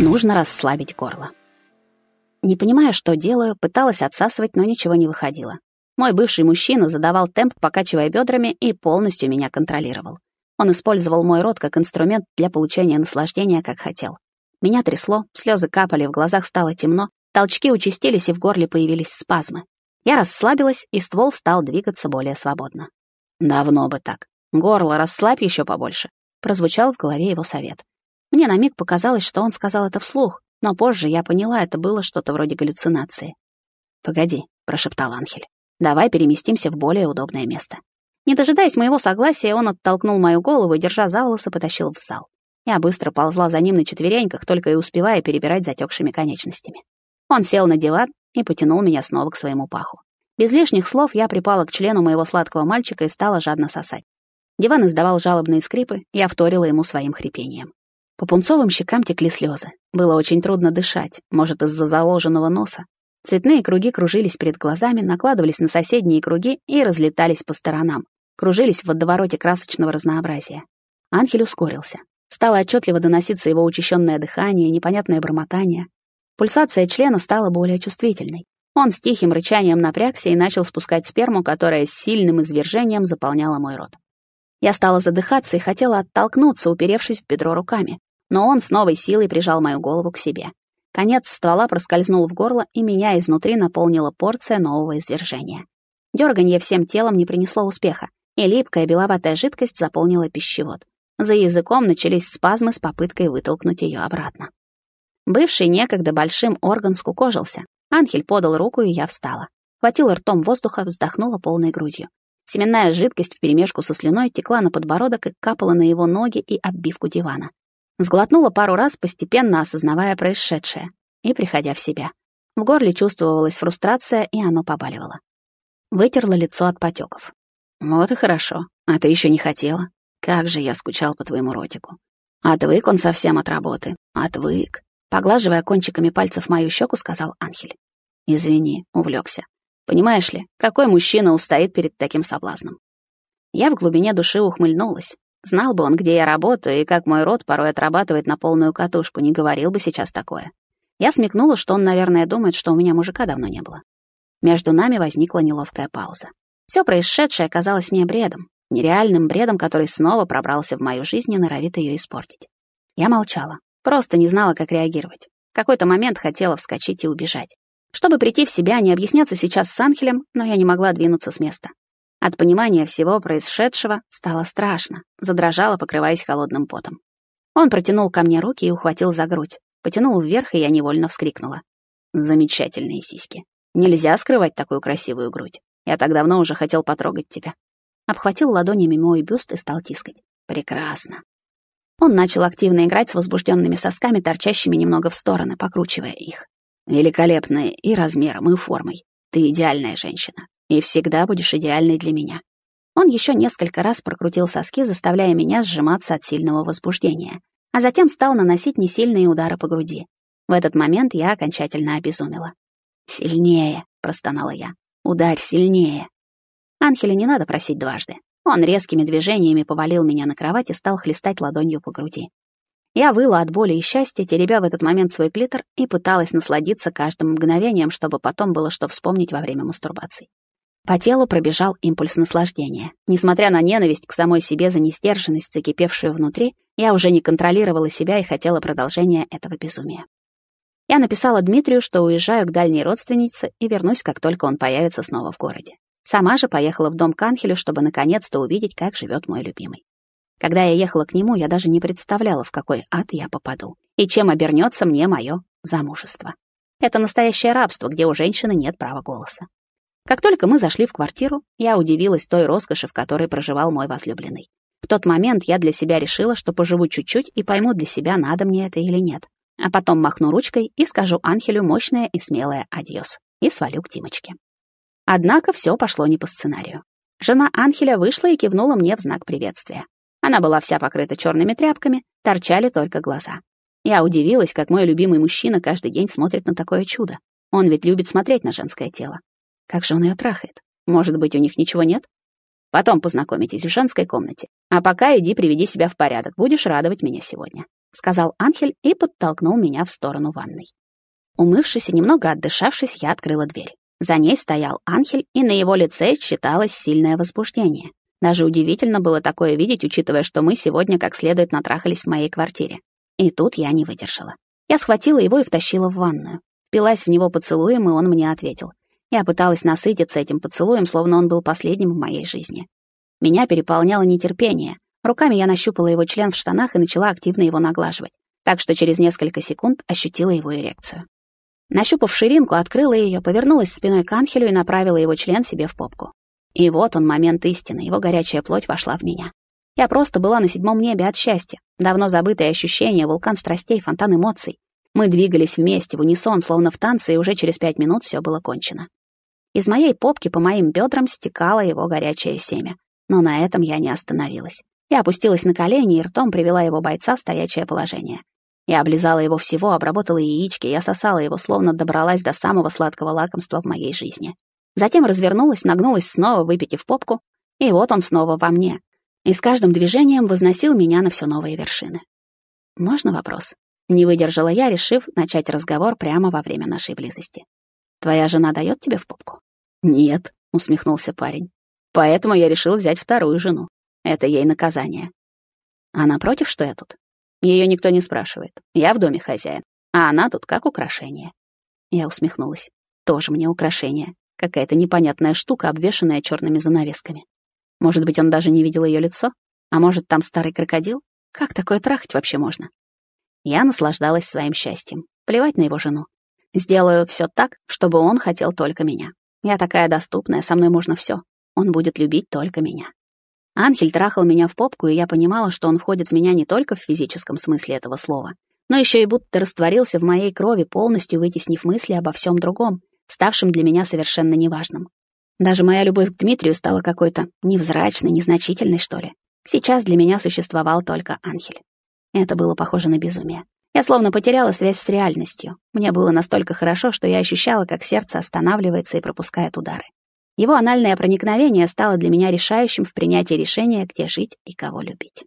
Нужно расслабить горло. Не понимая, что делаю, пыталась отсасывать, но ничего не выходило. Мой бывший мужчина задавал темп, покачивая бедрами, и полностью меня контролировал. Он использовал мой рот как инструмент для получения наслаждения, как хотел. Меня трясло, слезы капали, в глазах стало темно, толчки участились, и в горле появились спазмы. Я расслабилась, и ствол стал двигаться более свободно. «Давно бы так. Горло расслабь еще побольше», — прозвучал в голове его совет. Мне на миг показалось, что он сказал это вслух, но позже я поняла, это было что-то вроде галлюцинации. «Погоди», — прошептал Анхель. «Давай переместимся в более удобное место». Не дожидаясь моего согласия, он оттолкнул мою голову и, держа за волосы, потащил в зал. Я быстро ползла за ним на четвереньках, только и успевая перебирать затекшими конечностями. Он сел на диван и потянул меня снова к своему паху. Без лишних слов я припала к члену моего сладкого мальчика и стала жадно сосать. Диван издавал жалобные скрипы, я вторила ему своим хрипением. По пунцовым щекам текли слезы. Было очень трудно дышать, может, из-за заложенного носа. Цветные круги кружились перед глазами, накладывались на соседние круги и разлетались по сторонам, кружились в водовороте красочного разнообразия. Анхель ускорился. Стало отчетливо доноситься его учащенное дыхание, непонятное бормотание. Пульсация члена стала более чувствительной. Он с тихим рычанием напрягся и начал спускать сперму, которая с сильным извержением заполняла мой рот. Я стала задыхаться и хотела оттолкнуться, уперевшись в бедро руками но он с новой силой прижал мою голову к себе. Конец ствола проскользнул в горло, и меня изнутри наполнила порция нового извержения. Дёрганье всем телом не принесло успеха, и липкая беловатая жидкость заполнила пищевод. За языком начались спазмы с попыткой вытолкнуть ее обратно. Бывший некогда большим орган скукожился. Анхель подал руку, и я встала. Хватила ртом воздуха, вздохнула полной грудью. Семенная жидкость вперемешку со слюной текла на подбородок и капала на его ноги и оббивку дивана. Сглотнула пару раз, постепенно осознавая происшедшее и приходя в себя. В горле чувствовалась фрустрация, и оно побаливало. Вытерла лицо от потеков. «Вот и хорошо. А ты еще не хотела. Как же я скучал по твоему ротику. Отвык он совсем от работы. Отвык». Поглаживая кончиками пальцев мою щеку, сказал Анхель. «Извини, увлекся. Понимаешь ли, какой мужчина устоит перед таким соблазном?» Я в глубине души ухмыльнулась. Знал бы он, где я работаю и как мой род порой отрабатывает на полную катушку, не говорил бы сейчас такое. Я смекнула, что он, наверное, думает, что у меня мужика давно не было. Между нами возникла неловкая пауза. Все происшедшее казалось мне бредом, нереальным бредом, который снова пробрался в мою жизнь и норовит ее испортить. Я молчала, просто не знала, как реагировать. В какой-то момент хотела вскочить и убежать. Чтобы прийти в себя, не объясняться сейчас с Анхелем, но я не могла двинуться с места. От понимания всего происшедшего стало страшно, задрожала, покрываясь холодным потом. Он протянул ко мне руки и ухватил за грудь. Потянул вверх, и я невольно вскрикнула. Замечательные сиськи. Нельзя скрывать такую красивую грудь. Я так давно уже хотел потрогать тебя. Обхватил ладонями мой бюст и стал тискать. Прекрасно. Он начал активно играть с возбужденными сосками, торчащими немного в стороны, покручивая их. Великолепные и размером, и формой. Ты идеальная женщина и всегда будешь идеальной для меня». Он еще несколько раз прокрутил соски, заставляя меня сжиматься от сильного возбуждения, а затем стал наносить несильные удары по груди. В этот момент я окончательно обезумела. «Сильнее!» — простонала я. «Ударь сильнее!» Анхеля не надо просить дважды. Он резкими движениями повалил меня на кровать и стал хлестать ладонью по груди. Я выла от боли и счастья, теребя в этот момент свой клитор и пыталась насладиться каждым мгновением, чтобы потом было что вспомнить во время мастурбаций. По телу пробежал импульс наслаждения. Несмотря на ненависть к самой себе за нестерженность, закипевшую внутри, я уже не контролировала себя и хотела продолжения этого безумия. Я написала Дмитрию, что уезжаю к дальней родственнице и вернусь, как только он появится снова в городе. Сама же поехала в дом к Анхелю, чтобы наконец-то увидеть, как живет мой любимый. Когда я ехала к нему, я даже не представляла, в какой ад я попаду и чем обернется мне мое замужество. Это настоящее рабство, где у женщины нет права голоса. Как только мы зашли в квартиру, я удивилась той роскоши, в которой проживал мой возлюбленный. В тот момент я для себя решила, что поживу чуть-чуть и пойму для себя, надо мне это или нет. А потом махну ручкой и скажу Анхелю мощное и смелое адьос. И свалю к Тимочке. Однако все пошло не по сценарию. Жена Анхеля вышла и кивнула мне в знак приветствия. Она была вся покрыта черными тряпками, торчали только глаза. Я удивилась, как мой любимый мужчина каждый день смотрит на такое чудо. Он ведь любит смотреть на женское тело. Как же он ее трахает? Может быть, у них ничего нет? Потом познакомитесь в женской комнате. А пока иди приведи себя в порядок. Будешь радовать меня сегодня. — сказал Анхель и подтолкнул меня в сторону ванной. Умывшись и немного отдышавшись, я открыла дверь. За ней стоял Анхель, и на его лице читалось сильное возбуждение. Даже удивительно было такое видеть, учитывая, что мы сегодня как следует натрахались в моей квартире. И тут я не выдержала. Я схватила его и втащила в ванную. Впилась в него поцелуем, и он мне ответил. Я пыталась насытиться этим поцелуем, словно он был последним в моей жизни. Меня переполняло нетерпение. Руками я нащупала его член в штанах и начала активно его наглаживать, так что через несколько секунд ощутила его эрекцию. Нащупав ширинку, открыла ее, повернулась спиной к Анхелю и направила его член себе в попку. И вот он, момент истины, его горячая плоть вошла в меня. Я просто была на седьмом небе от счастья. Давно забытые ощущения, вулкан страстей, фонтан эмоций. Мы двигались вместе, в унисон, словно в танце, и уже через пять минут все было кончено. Из моей попки по моим бедрам стекало его горячее семя. Но на этом я не остановилась. Я опустилась на колени и ртом привела его бойца в стоячее положение. Я облизала его всего, обработала яички, я сосала его, словно добралась до самого сладкого лакомства в моей жизни. Затем развернулась, нагнулась снова, выпитив попку, и вот он снова во мне. И с каждым движением возносил меня на все новые вершины. «Можно вопрос?» Не выдержала я, решив начать разговор прямо во время нашей близости. «Твоя жена дает тебе в попку?» «Нет», — усмехнулся парень. «Поэтому я решил взять вторую жену. Это ей наказание». «Она против, что я тут?» Ее никто не спрашивает. Я в доме хозяин, а она тут как украшение. Я усмехнулась. Тоже мне украшение. Какая-то непонятная штука, обвешанная черными занавесками. Может быть, он даже не видел ее лицо? А может, там старый крокодил? Как такое трахать вообще можно? Я наслаждалась своим счастьем. Плевать на его жену. Сделаю все так, чтобы он хотел только меня. Я такая доступная, со мной можно все. Он будет любить только меня. Анхель трахал меня в попку, и я понимала, что он входит в меня не только в физическом смысле этого слова, но еще и будто растворился в моей крови, полностью вытеснив мысли обо всем другом, ставшим для меня совершенно неважным. Даже моя любовь к Дмитрию стала какой-то невзрачной, незначительной, что ли. Сейчас для меня существовал только Анхель. Это было похоже на безумие. Я словно потеряла связь с реальностью. Мне было настолько хорошо, что я ощущала, как сердце останавливается и пропускает удары. Его анальное проникновение стало для меня решающим в принятии решения, где жить и кого любить.